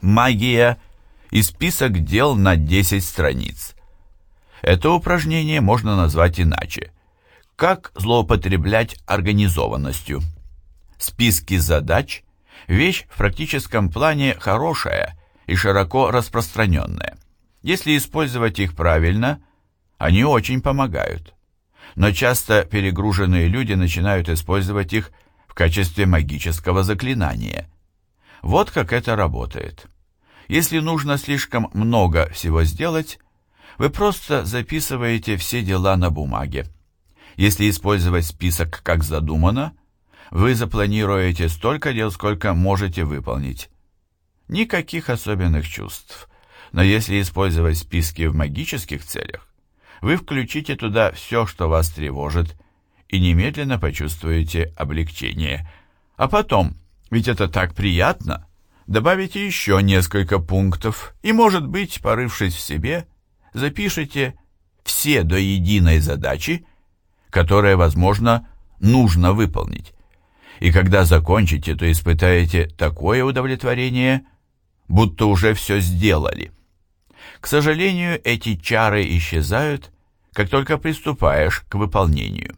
магия и список дел на 10 страниц. Это упражнение можно назвать иначе. Как злоупотреблять организованностью? Списки задач – вещь в практическом плане хорошая и широко распространенная. Если использовать их правильно, они очень помогают. Но часто перегруженные люди начинают использовать их в качестве магического заклинания. Вот как это работает. Если нужно слишком много всего сделать, вы просто записываете все дела на бумаге. Если использовать список как задумано, вы запланируете столько дел, сколько можете выполнить. Никаких особенных чувств. Но если использовать списки в магических целях, вы включите туда все, что вас тревожит, и немедленно почувствуете облегчение. А потом, ведь это так приятно, добавите еще несколько пунктов, и, может быть, порывшись в себе, запишите все до единой задачи, которые, возможно, нужно выполнить. И когда закончите, то испытаете такое удовлетворение, будто уже все сделали. К сожалению, эти чары исчезают, как только приступаешь к выполнению.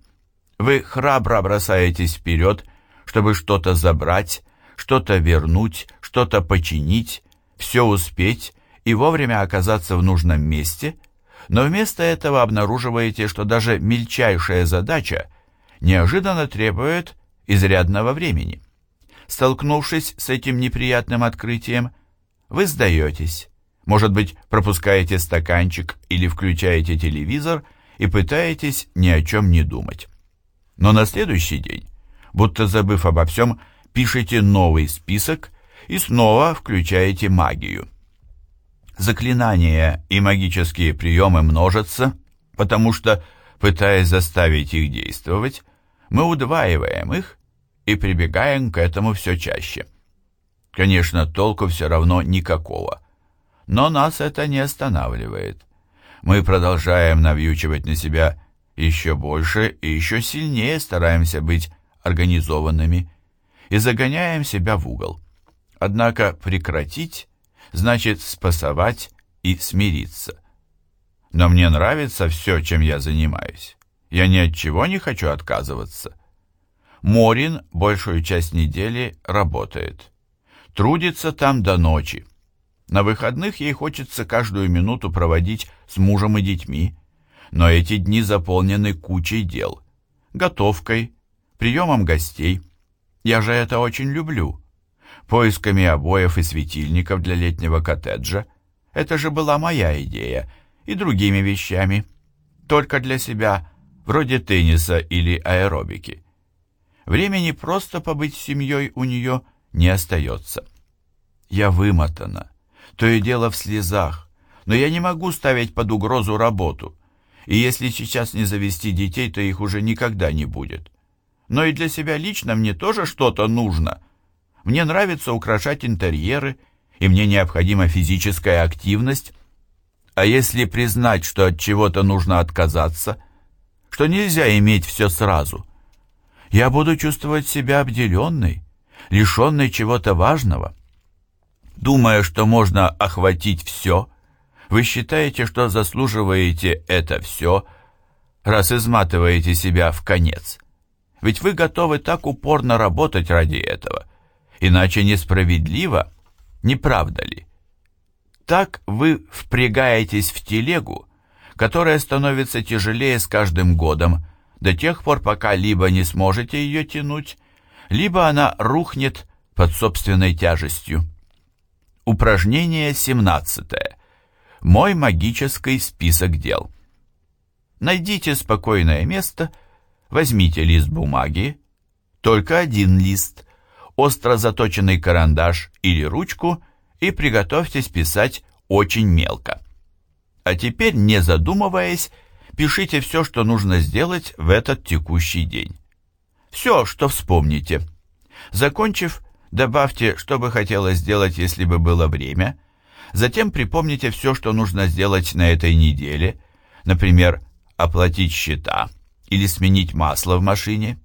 Вы храбро бросаетесь вперед, чтобы что-то забрать, что-то вернуть, что-то починить, все успеть и вовремя оказаться в нужном месте, но вместо этого обнаруживаете, что даже мельчайшая задача неожиданно требует изрядного времени. Столкнувшись с этим неприятным открытием, вы сдаетесь, может быть, пропускаете стаканчик или включаете телевизор и пытаетесь ни о чем не думать. Но на следующий день, будто забыв обо всем, пишете новый список и снова включаете магию. Заклинания и магические приемы множатся, потому что, пытаясь заставить их действовать, мы удваиваем их и прибегаем к этому все чаще. Конечно, толку все равно никакого – но нас это не останавливает. Мы продолжаем навьючивать на себя еще больше и еще сильнее стараемся быть организованными и загоняем себя в угол. Однако прекратить значит спасовать и смириться. Но мне нравится все, чем я занимаюсь. Я ни от чего не хочу отказываться. Морин большую часть недели работает. Трудится там до ночи. На выходных ей хочется каждую минуту проводить с мужем и детьми, но эти дни заполнены кучей дел. Готовкой, приемом гостей. Я же это очень люблю. Поисками обоев и светильников для летнего коттеджа. Это же была моя идея. И другими вещами. Только для себя, вроде тенниса или аэробики. Времени просто побыть с семьей у нее не остается. Я вымотана то и дело в слезах. Но я не могу ставить под угрозу работу. И если сейчас не завести детей, то их уже никогда не будет. Но и для себя лично мне тоже что-то нужно. Мне нравится украшать интерьеры, и мне необходима физическая активность. А если признать, что от чего-то нужно отказаться, что нельзя иметь все сразу, я буду чувствовать себя обделенной, лишенной чего-то важного. Думая, что можно охватить все, вы считаете, что заслуживаете это все, раз изматываете себя в конец. Ведь вы готовы так упорно работать ради этого, иначе несправедливо, не правда ли? Так вы впрягаетесь в телегу, которая становится тяжелее с каждым годом, до тех пор, пока либо не сможете ее тянуть, либо она рухнет под собственной тяжестью. Упражнение 17. Мой магический список дел. Найдите спокойное место, возьмите лист бумаги, только один лист, остро заточенный карандаш или ручку и приготовьтесь писать очень мелко. А теперь, не задумываясь, пишите все, что нужно сделать в этот текущий день. Все, что вспомните. Закончив, Добавьте, что бы хотелось сделать, если бы было время. Затем припомните все, что нужно сделать на этой неделе. Например, оплатить счета или сменить масло в машине.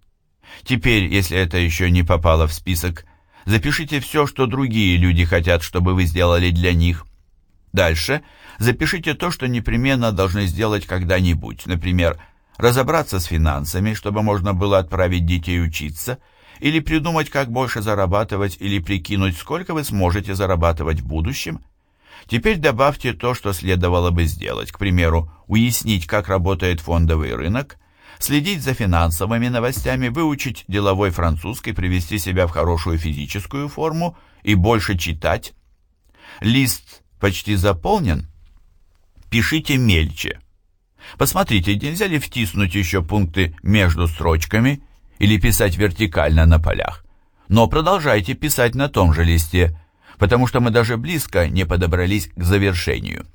Теперь, если это еще не попало в список, Запишите все, что другие люди хотят, чтобы вы сделали для них. Дальше запишите то, что непременно должны сделать когда-нибудь. Например, разобраться с финансами, чтобы можно было отправить детей учиться, или придумать, как больше зарабатывать, или прикинуть, сколько вы сможете зарабатывать в будущем. Теперь добавьте то, что следовало бы сделать. К примеру, уяснить, как работает фондовый рынок, следить за финансовыми новостями, выучить деловой французский, привести себя в хорошую физическую форму и больше читать. Лист почти заполнен? Пишите мельче. Посмотрите, нельзя ли втиснуть еще пункты между строчками или писать вертикально на полях. Но продолжайте писать на том же листе, потому что мы даже близко не подобрались к завершению.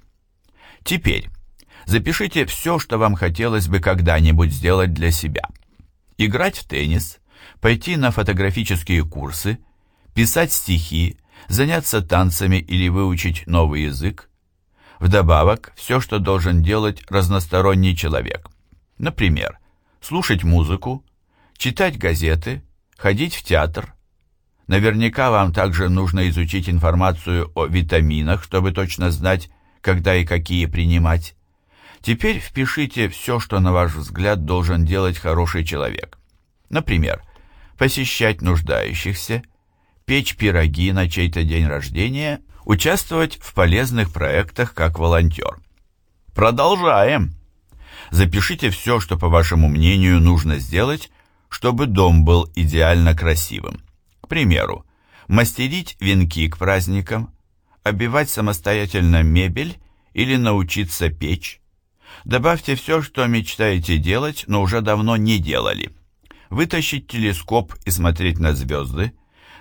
Теперь Запишите все, что вам хотелось бы когда-нибудь сделать для себя. Играть в теннис, пойти на фотографические курсы, писать стихи, заняться танцами или выучить новый язык. Вдобавок, все, что должен делать разносторонний человек. Например, слушать музыку, читать газеты, ходить в театр. Наверняка вам также нужно изучить информацию о витаминах, чтобы точно знать, когда и какие принимать. Теперь впишите все, что, на ваш взгляд, должен делать хороший человек. Например, посещать нуждающихся, печь пироги на чей-то день рождения, участвовать в полезных проектах как волонтер. Продолжаем. Запишите все, что, по вашему мнению, нужно сделать, чтобы дом был идеально красивым. К примеру, мастерить венки к праздникам, обивать самостоятельно мебель или научиться печь, Добавьте все, что мечтаете делать, но уже давно не делали. Вытащить телескоп и смотреть на звезды,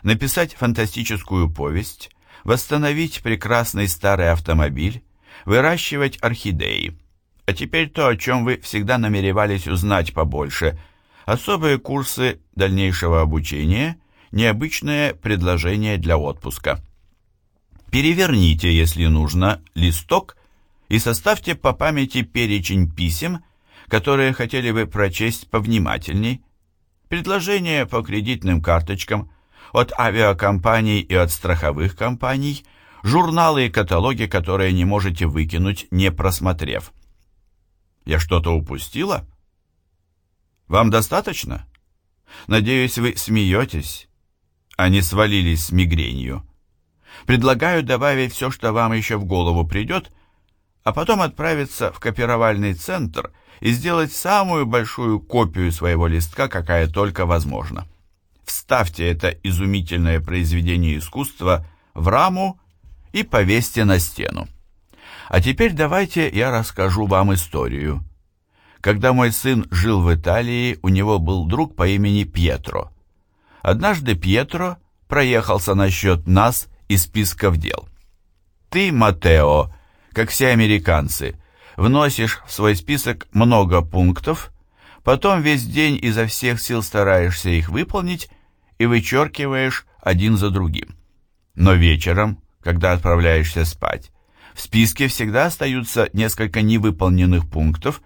написать фантастическую повесть, восстановить прекрасный старый автомобиль, выращивать орхидеи. А теперь то, о чем вы всегда намеревались узнать побольше. Особые курсы дальнейшего обучения, необычные предложения для отпуска. Переверните, если нужно, листок и составьте по памяти перечень писем, которые хотели бы прочесть повнимательней, предложения по кредитным карточкам от авиакомпаний и от страховых компаний, журналы и каталоги, которые не можете выкинуть, не просмотрев. Я что-то упустила? Вам достаточно? Надеюсь, вы смеетесь, а не свалились с мигренью. Предлагаю добавить все, что вам еще в голову придет, а потом отправиться в копировальный центр и сделать самую большую копию своего листка, какая только возможна. Вставьте это изумительное произведение искусства в раму и повесьте на стену. А теперь давайте я расскажу вам историю. Когда мой сын жил в Италии, у него был друг по имени Пьетро. Однажды Пьетро проехался насчет нас из списков дел. «Ты, Матео, как все американцы, вносишь в свой список много пунктов, потом весь день изо всех сил стараешься их выполнить и вычеркиваешь один за другим. Но вечером, когда отправляешься спать, в списке всегда остаются несколько невыполненных пунктов,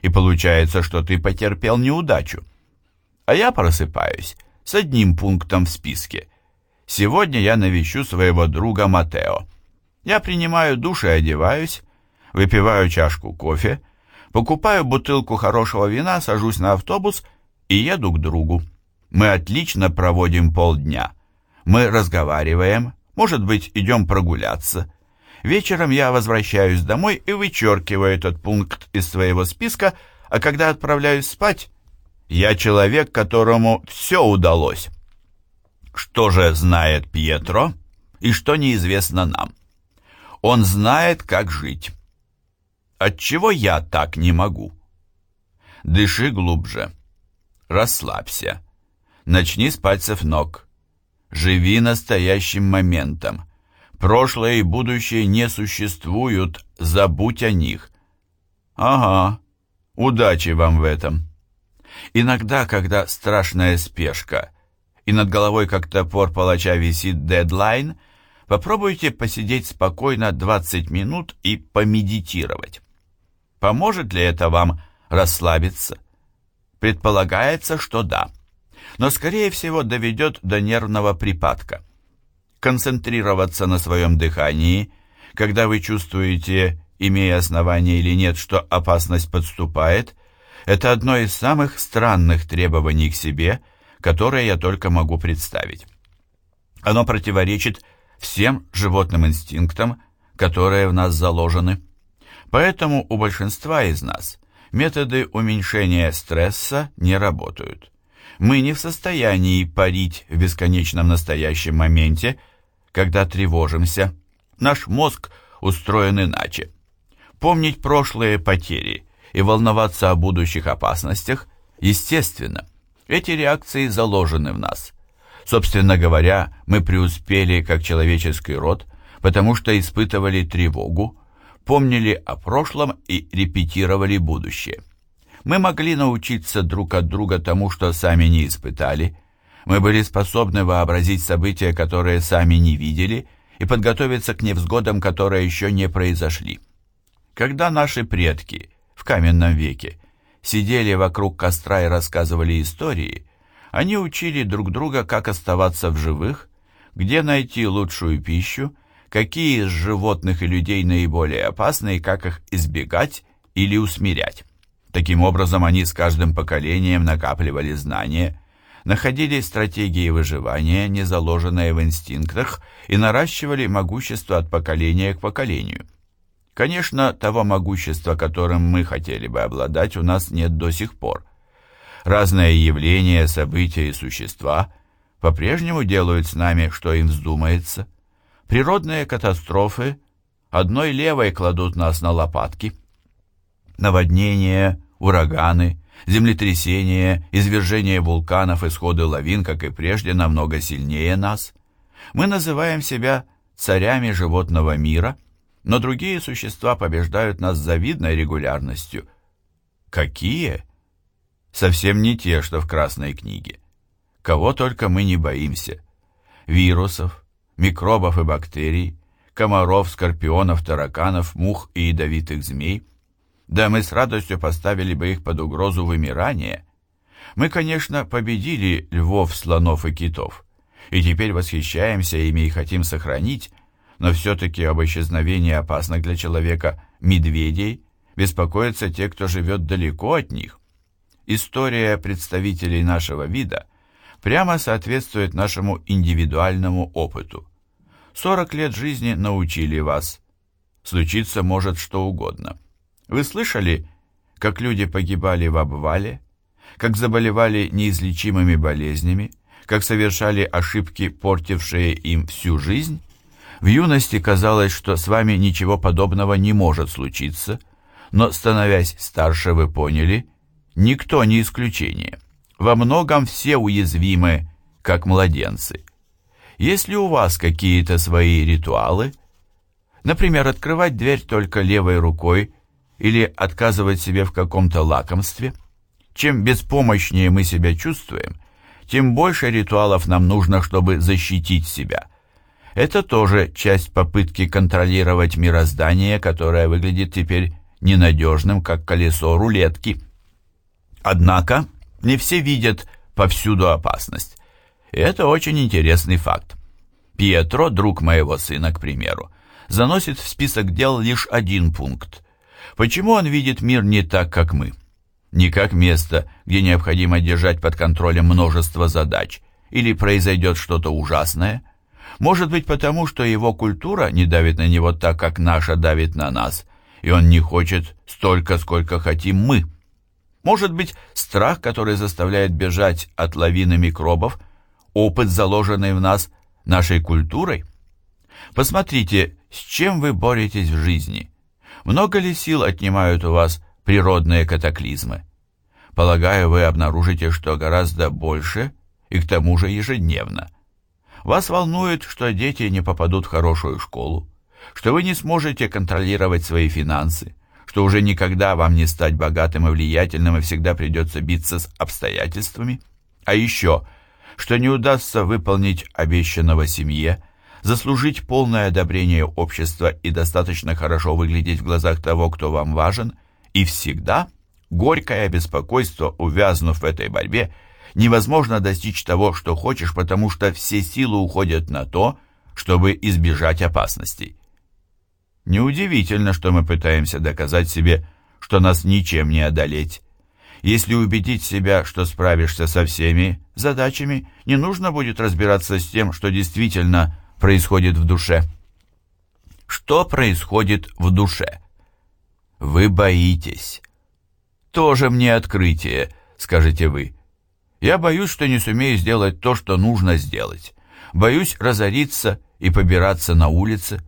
и получается, что ты потерпел неудачу. А я просыпаюсь с одним пунктом в списке. Сегодня я навещу своего друга Матео. Я принимаю душ и одеваюсь, выпиваю чашку кофе, покупаю бутылку хорошего вина, сажусь на автобус и еду к другу. Мы отлично проводим полдня. Мы разговариваем, может быть, идем прогуляться. Вечером я возвращаюсь домой и вычеркиваю этот пункт из своего списка, а когда отправляюсь спать, я человек, которому все удалось. Что же знает Пьетро и что неизвестно нам? Он знает, как жить. Отчего я так не могу? Дыши глубже. Расслабься. Начни с пальцев ног. Живи настоящим моментом. Прошлое и будущее не существуют, забудь о них. Ага, удачи вам в этом. Иногда, когда страшная спешка, и над головой как топор палача висит дедлайн – Попробуйте посидеть спокойно 20 минут и помедитировать. Поможет ли это вам расслабиться? Предполагается, что да, но скорее всего доведет до нервного припадка. концентрироваться на своем дыхании, когда вы чувствуете, имея основание или нет, что опасность подступает, это одно из самых странных требований к себе, которое я только могу представить. Оно противоречит всем животным инстинктам, которые в нас заложены. Поэтому у большинства из нас методы уменьшения стресса не работают. Мы не в состоянии парить в бесконечном настоящем моменте, когда тревожимся. Наш мозг устроен иначе. Помнить прошлые потери и волноваться о будущих опасностях естественно. Эти реакции заложены в нас. Собственно говоря, мы преуспели как человеческий род, потому что испытывали тревогу, помнили о прошлом и репетировали будущее. Мы могли научиться друг от друга тому, что сами не испытали. Мы были способны вообразить события, которые сами не видели, и подготовиться к невзгодам, которые еще не произошли. Когда наши предки в каменном веке сидели вокруг костра и рассказывали истории, они учили друг друга, как оставаться в живых, где найти лучшую пищу, какие из животных и людей наиболее опасны и как их избегать или усмирять. Таким образом, они с каждым поколением накапливали знания, находили стратегии выживания, не заложенные в инстинктах, и наращивали могущество от поколения к поколению. Конечно, того могущества, которым мы хотели бы обладать, у нас нет до сих пор. Разные явления, события и существа по-прежнему делают с нами, что им вздумается. Природные катастрофы одной левой кладут нас на лопатки. Наводнения, ураганы, землетрясения, извержения вулканов, исходы лавин, как и прежде, намного сильнее нас. Мы называем себя царями животного мира, но другие существа побеждают нас с завидной регулярностью. Какие? Совсем не те, что в Красной книге. Кого только мы не боимся. Вирусов, микробов и бактерий, комаров, скорпионов, тараканов, мух и ядовитых змей. Да мы с радостью поставили бы их под угрозу вымирания. Мы, конечно, победили львов, слонов и китов, и теперь восхищаемся ими и хотим сохранить, но все-таки об исчезновении опасных для человека медведей беспокоятся те, кто живет далеко от них. История представителей нашего вида прямо соответствует нашему индивидуальному опыту. 40 лет жизни научили вас. Случиться может что угодно. Вы слышали, как люди погибали в обвале, как заболевали неизлечимыми болезнями, как совершали ошибки, портившие им всю жизнь? В юности казалось, что с вами ничего подобного не может случиться, но, становясь старше, вы поняли, никто не исключение. Во многом все уязвимы, как младенцы. Есть ли у вас какие-то свои ритуалы? Например, открывать дверь только левой рукой или отказывать себе в каком-то лакомстве? Чем беспомощнее мы себя чувствуем, тем больше ритуалов нам нужно, чтобы защитить себя. Это тоже часть попытки контролировать мироздание, которое выглядит теперь ненадежным, как колесо рулетки. Однако не все видят повсюду опасность. И это очень интересный факт. Пьетро, друг моего сына, к примеру, заносит в список дел лишь один пункт. Почему он видит мир не так, как мы? Не как место, где необходимо держать под контролем множество задач, или произойдет что-то ужасное. Может быть потому, что его культура не давит на него так, как наша давит на нас, и он не хочет столько, сколько хотим мы. Может быть, страх, который заставляет бежать от лавины микробов – опыт, заложенный в нас нашей культурой? Посмотрите, с чем вы боретесь в жизни. Много ли сил отнимают у вас природные катаклизмы? Полагаю, вы обнаружите, что гораздо больше и к тому же ежедневно. Вас волнует, что дети не попадут в хорошую школу, что вы не сможете контролировать свои финансы, что уже никогда вам не стать богатым и влиятельным и всегда придется биться с обстоятельствами. А еще – что не удастся выполнить обещанного семье, заслужить полное одобрение общества и достаточно хорошо выглядеть в глазах того, кто вам важен, и всегда горькое беспокойство, увязнув в этой борьбе, невозможно достичь того, что хочешь, потому что все силы уходят на то, чтобы избежать опасностей. Неудивительно, что мы пытаемся доказать себе, что нас ничем не одолеть. Если убедить себя, что справишься со всеми задачами, не нужно будет разбираться с тем, что действительно происходит в душе. Что происходит в душе? Вы боитесь. Тоже мне открытие, скажете вы. Я боюсь, что не сумею сделать то, что нужно сделать. Боюсь разориться и побираться на улице.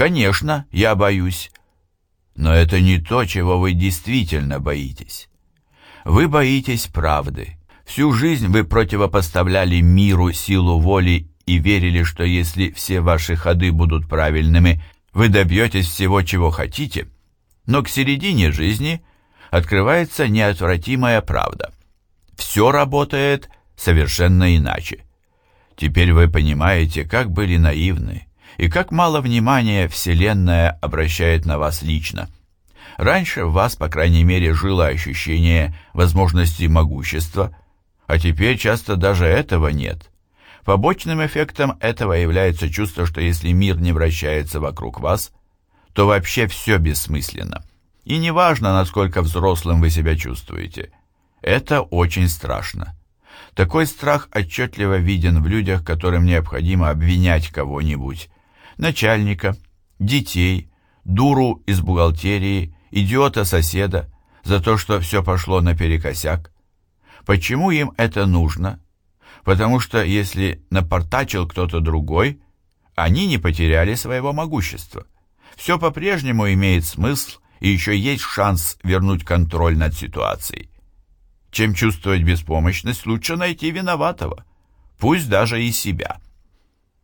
Конечно, я боюсь. Но это не то, чего вы действительно боитесь. Вы боитесь правды. Всю жизнь вы противопоставляли миру силу воли и верили, что если все ваши ходы будут правильными, вы добьетесь всего, чего хотите. Но к середине жизни открывается неотвратимая правда. Все работает совершенно иначе. Теперь вы понимаете, как были наивны и как мало внимания Вселенная обращает на вас лично. Раньше в вас, по крайней мере, жило ощущение возможности могущества, а теперь часто даже этого нет. Побочным эффектом этого является чувство, что если мир не вращается вокруг вас, то вообще все бессмысленно. И неважно, насколько взрослым вы себя чувствуете. Это очень страшно. Такой страх отчетливо виден в людях, которым необходимо обвинять кого-нибудь. Начальника, детей, дуру из бухгалтерии, идиота-соседа, за то, что все пошло наперекосяк. Почему им это нужно? Потому что если напортачил кто-то другой, они не потеряли своего могущества. Все по-прежнему имеет смысл, и еще есть шанс вернуть контроль над ситуацией. Чем чувствовать беспомощность, лучше найти виноватого, пусть даже и себя.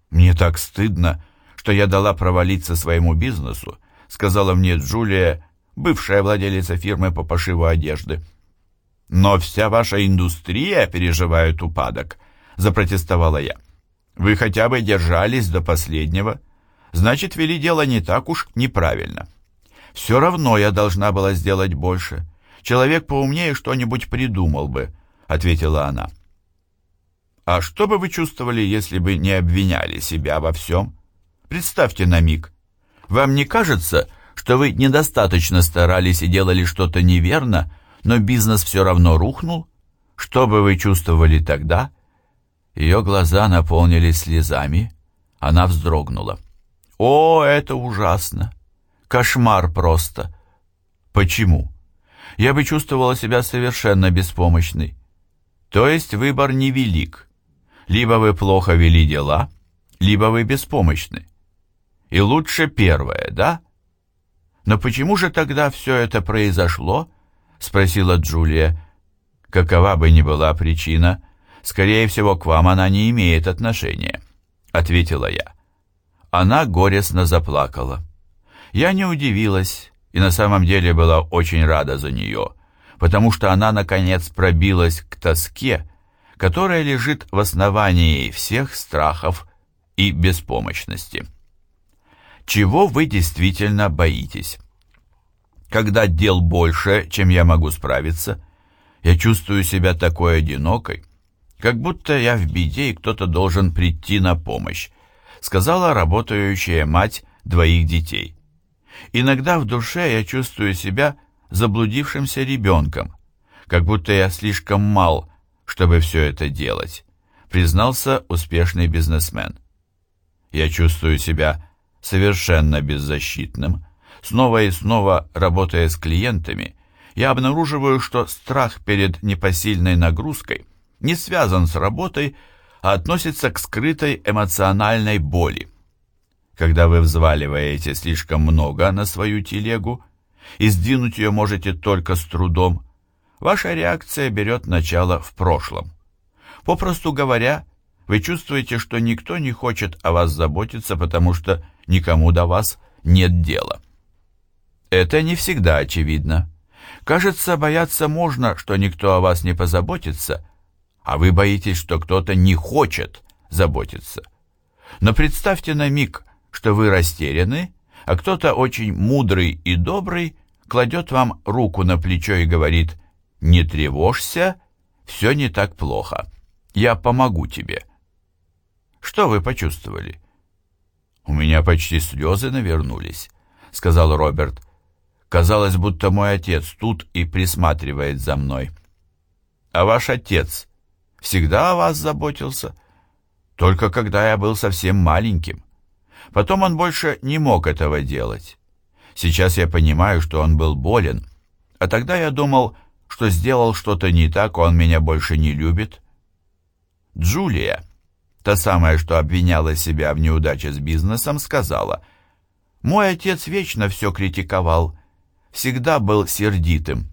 Мне так стыдно, что я дала провалиться своему бизнесу, сказала мне Джулия, бывшая владелица фирмы по пошиву одежды. «Но вся ваша индустрия переживает упадок», — запротестовала я. «Вы хотя бы держались до последнего. Значит, вели дело не так уж неправильно. Все равно я должна была сделать больше. Человек поумнее что-нибудь придумал бы», — ответила она. «А что бы вы чувствовали, если бы не обвиняли себя во всем? Представьте на миг. Вам не кажется, что вы недостаточно старались и делали что-то неверно, но бизнес все равно рухнул? Что бы вы чувствовали тогда?» Ее глаза наполнились слезами. Она вздрогнула. «О, это ужасно! Кошмар просто!» «Почему?» «Я бы чувствовала себя совершенно беспомощной. То есть выбор невелик. Либо вы плохо вели дела, либо вы беспомощны. И лучше первое, да?» «Но почему же тогда все это произошло?» — спросила Джулия. «Какова бы ни была причина, скорее всего, к вам она не имеет отношения», — ответила я. Она горестно заплакала. Я не удивилась и на самом деле была очень рада за нее, потому что она, наконец, пробилась к тоске, которая лежит в основании всех страхов и беспомощности. Чего вы действительно боитесь? Когда дел больше, чем я могу справиться, я чувствую себя такой одинокой, как будто я в беде и кто-то должен прийти на помощь, сказала работающая мать двоих детей. Иногда в душе я чувствую себя заблудившимся ребенком, как будто я слишком мал, чтобы все это делать, признался успешный бизнесмен. Я чувствую себя совершенно беззащитным, снова и снова работая с клиентами, я обнаруживаю, что страх перед непосильной нагрузкой не связан с работой, а относится к скрытой эмоциональной боли. Когда вы взваливаете слишком много на свою телегу, и сдвинуть ее можете только с трудом, ваша реакция берет начало в прошлом. Попросту говоря, вы чувствуете, что никто не хочет о вас заботиться, потому что никому до вас нет дела. Это не всегда очевидно. Кажется, бояться можно, что никто о вас не позаботится, а вы боитесь, что кто-то не хочет заботиться. Но представьте на миг, что вы растеряны, а кто-то очень мудрый и добрый кладет вам руку на плечо и говорит «Не тревожься, все не так плохо, я помогу тебе». Что вы почувствовали? «У меня почти слезы навернулись», — сказал Роберт. «Казалось, будто мой отец тут и присматривает за мной». «А ваш отец всегда о вас заботился?» «Только когда я был совсем маленьким. Потом он больше не мог этого делать. Сейчас я понимаю, что он был болен, а тогда я думал, что сделал что-то не так, он меня больше не любит». Джулия, та самая, что обвиняла себя в неудаче с бизнесом, сказала, «Мой отец вечно все критиковал, всегда был сердитым.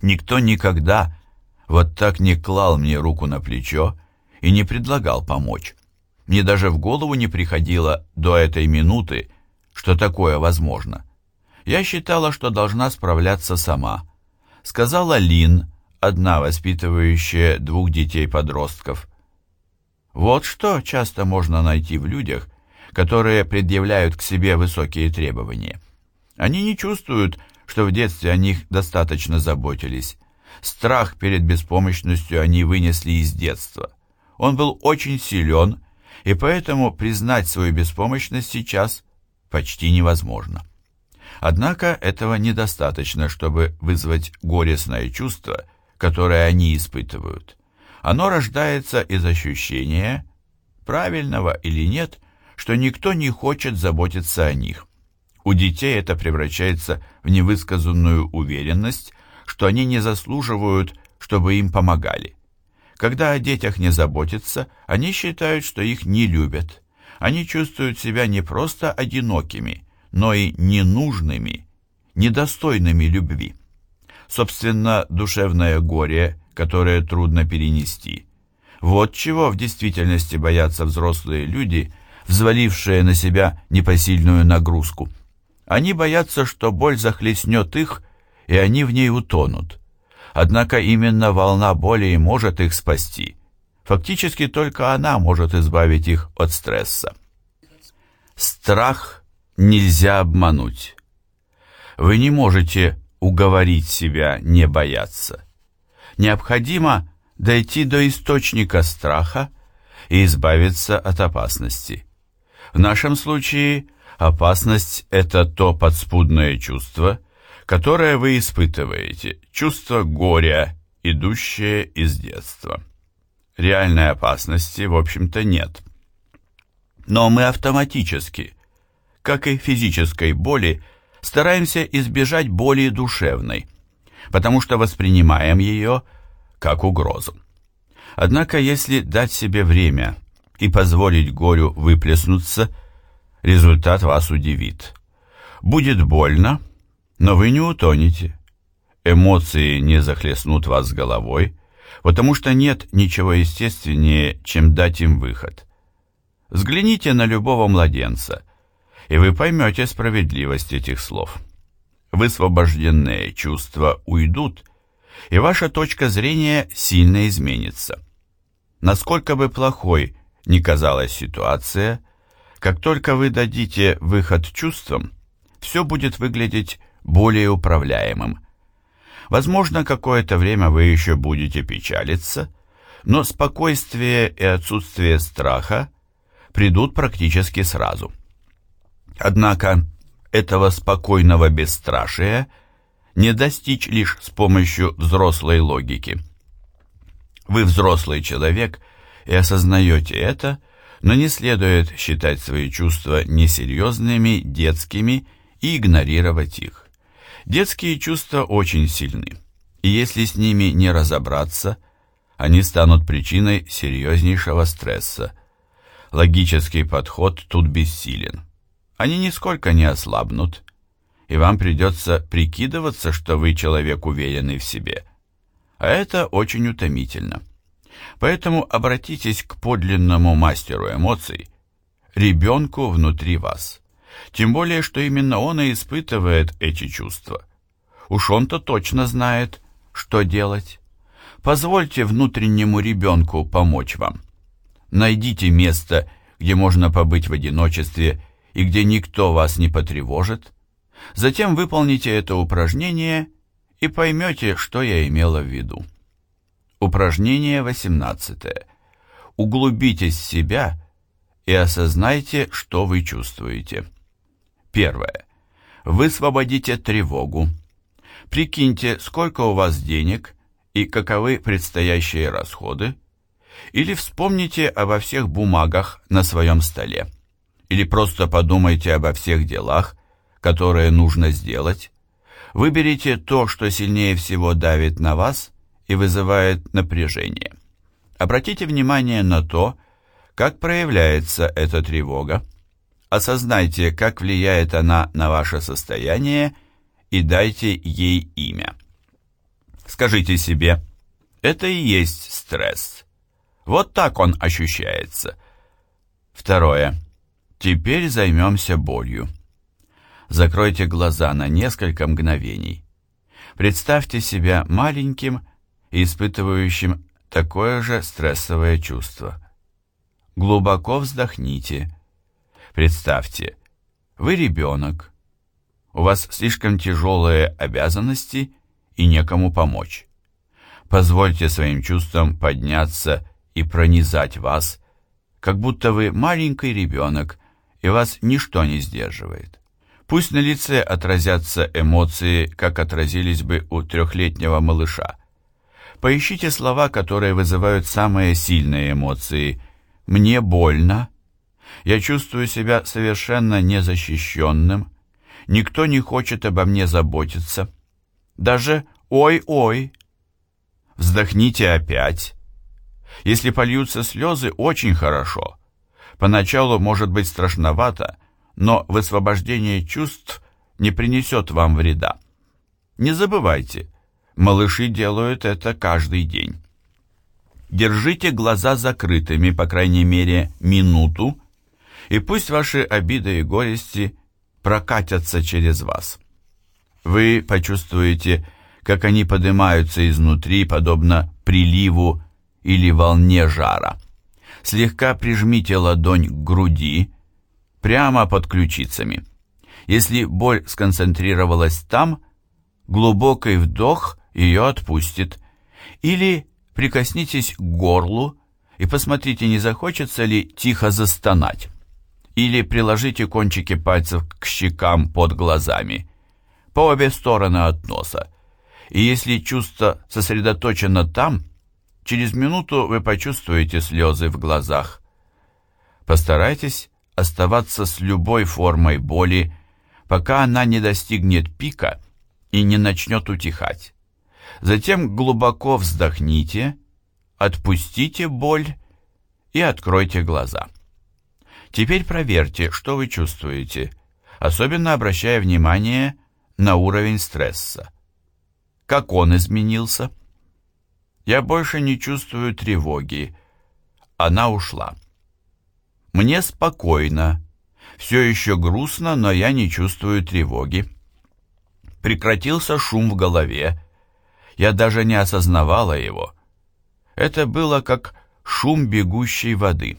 Никто никогда вот так не клал мне руку на плечо и не предлагал помочь. Мне даже в голову не приходило до этой минуты, что такое возможно. Я считала, что должна справляться сама. Сказала Лин, одна воспитывающая двух детей-подростков. Вот что часто можно найти в людях, которые предъявляют к себе высокие требования. Они не чувствуют, что в детстве о них достаточно заботились. Страх перед беспомощностью они вынесли из детства. Он был очень силен, и поэтому признать свою беспомощность сейчас почти невозможно. Однако этого недостаточно, чтобы вызвать горестное чувство которое они испытывают. Оно рождается из ощущения, правильного или нет, что никто не хочет заботиться о них. У детей это превращается в невысказанную уверенность, что они не заслуживают, чтобы им помогали. Когда о детях не заботятся, они считают, что их не любят. Они чувствуют себя не просто одинокими, но и ненужными, недостойными любви собственно, душевное горе, которое трудно перенести. Вот чего в действительности боятся взрослые люди, взвалившие на себя непосильную нагрузку. Они боятся, что боль захлестнет их, и они в ней утонут. Однако именно волна боли и может их спасти. Фактически только она может избавить их от стресса. Страх нельзя обмануть. Вы не можете уговорить себя не бояться. Необходимо дойти до источника страха и избавиться от опасности. В нашем случае опасность – это то подспудное чувство, которое вы испытываете, чувство горя, идущее из детства. Реальной опасности, в общем-то, нет. Но мы автоматически, как и физической боли, стараемся избежать боли душевной, потому что воспринимаем ее как угрозу. Однако, если дать себе время и позволить горю выплеснуться, результат вас удивит. Будет больно, но вы не утонете. Эмоции не захлестнут вас головой, потому что нет ничего естественнее, чем дать им выход. Взгляните на любого младенца – и вы поймете справедливость этих слов. Высвобожденные чувства уйдут, и ваша точка зрения сильно изменится. Насколько бы плохой ни казалась ситуация, как только вы дадите выход чувствам, все будет выглядеть более управляемым. Возможно, какое-то время вы еще будете печалиться, но спокойствие и отсутствие страха придут практически сразу. Однако этого спокойного бесстрашия не достичь лишь с помощью взрослой логики. Вы взрослый человек и осознаете это, но не следует считать свои чувства несерьезными, детскими и игнорировать их. Детские чувства очень сильны, и если с ними не разобраться, они станут причиной серьезнейшего стресса. Логический подход тут бессилен они нисколько не ослабнут, и вам придется прикидываться, что вы человек уверенный в себе. А это очень утомительно. Поэтому обратитесь к подлинному мастеру эмоций, ребенку внутри вас. Тем более, что именно он и испытывает эти чувства. Уж он-то точно знает, что делать. Позвольте внутреннему ребенку помочь вам. Найдите место, где можно побыть в одиночестве и где никто вас не потревожит. Затем выполните это упражнение и поймете, что я имела в виду. Упражнение 18. Углубитесь в себя и осознайте, что вы чувствуете. Первое. Высвободите тревогу. Прикиньте, сколько у вас денег и каковы предстоящие расходы, или вспомните обо всех бумагах на своем столе, или просто подумайте обо всех делах, которые нужно сделать. Выберите то, что сильнее всего давит на вас и вызывает напряжение. Обратите внимание на то, как проявляется эта тревога. Осознайте, как влияет она на ваше состояние и дайте ей имя. Скажите себе, это и есть стресс. Вот так он ощущается. Второе. Теперь займемся болью. Закройте глаза на несколько мгновений. Представьте себя маленьким и испытывающим такое же стрессовое чувство. Глубоко вздохните. Представьте, вы ребенок, у вас слишком тяжелые обязанности и некому помочь. Позвольте своим чувствам подняться и пронизать вас, как будто вы маленький ребенок, и вас ничто не сдерживает. Пусть на лице отразятся эмоции, как отразились бы у трехлетнего малыша. Поищите слова, которые вызывают самые сильные эмоции. «Мне больно», «Я чувствую себя совершенно незащищенным», Никто не хочет обо мне заботиться. Даже «ой-ой». Вздохните опять. Если польются слезы, очень хорошо. Поначалу может быть страшновато, но высвобождение чувств не принесет вам вреда. Не забывайте, малыши делают это каждый день. Держите глаза закрытыми, по крайней мере, минуту, и пусть ваши обиды и горести прокатятся через вас. Вы почувствуете, как они поднимаются изнутри, подобно приливу или волне жара. Слегка прижмите ладонь к груди, прямо под ключицами. Если боль сконцентрировалась там, глубокий вдох ее отпустит. Или прикоснитесь к горлу и посмотрите, не захочется ли тихо застонать или приложите кончики пальцев к щекам под глазами, по обе стороны от носа. И если чувство сосредоточено там, через минуту вы почувствуете слезы в глазах. Постарайтесь оставаться с любой формой боли, пока она не достигнет пика и не начнет утихать. Затем глубоко вздохните, отпустите боль и откройте глаза. Теперь проверьте, что вы чувствуете, особенно обращая внимание на уровень стресса. Как он изменился? Я больше не чувствую тревоги. Она ушла. Мне спокойно. Все еще грустно, но я не чувствую тревоги. Прекратился шум в голове. Я даже не осознавала его. Это было как шум бегущей воды.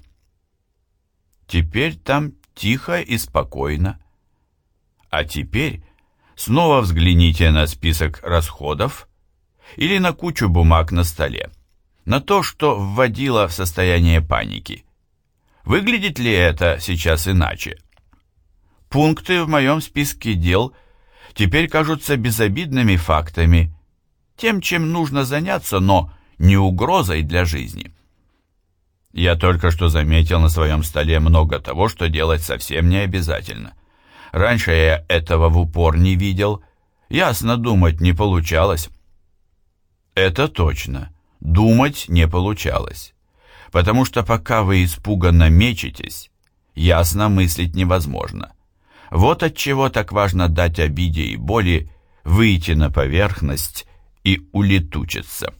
Теперь там тихо и спокойно. А теперь снова взгляните на список расходов или на кучу бумаг на столе, на то, что вводило в состояние паники. Выглядит ли это сейчас иначе? Пункты в моем списке дел теперь кажутся безобидными фактами, тем, чем нужно заняться, но не угрозой для жизни. Я только что заметил на своем столе много того, что делать совсем не обязательно. Раньше я этого в упор не видел. Ясно думать не получалось. Это точно. Думать не получалось. Потому что пока вы испуганно мечетесь, ясно мыслить невозможно. Вот от чего так важно дать обиде и боли выйти на поверхность и улетучиться.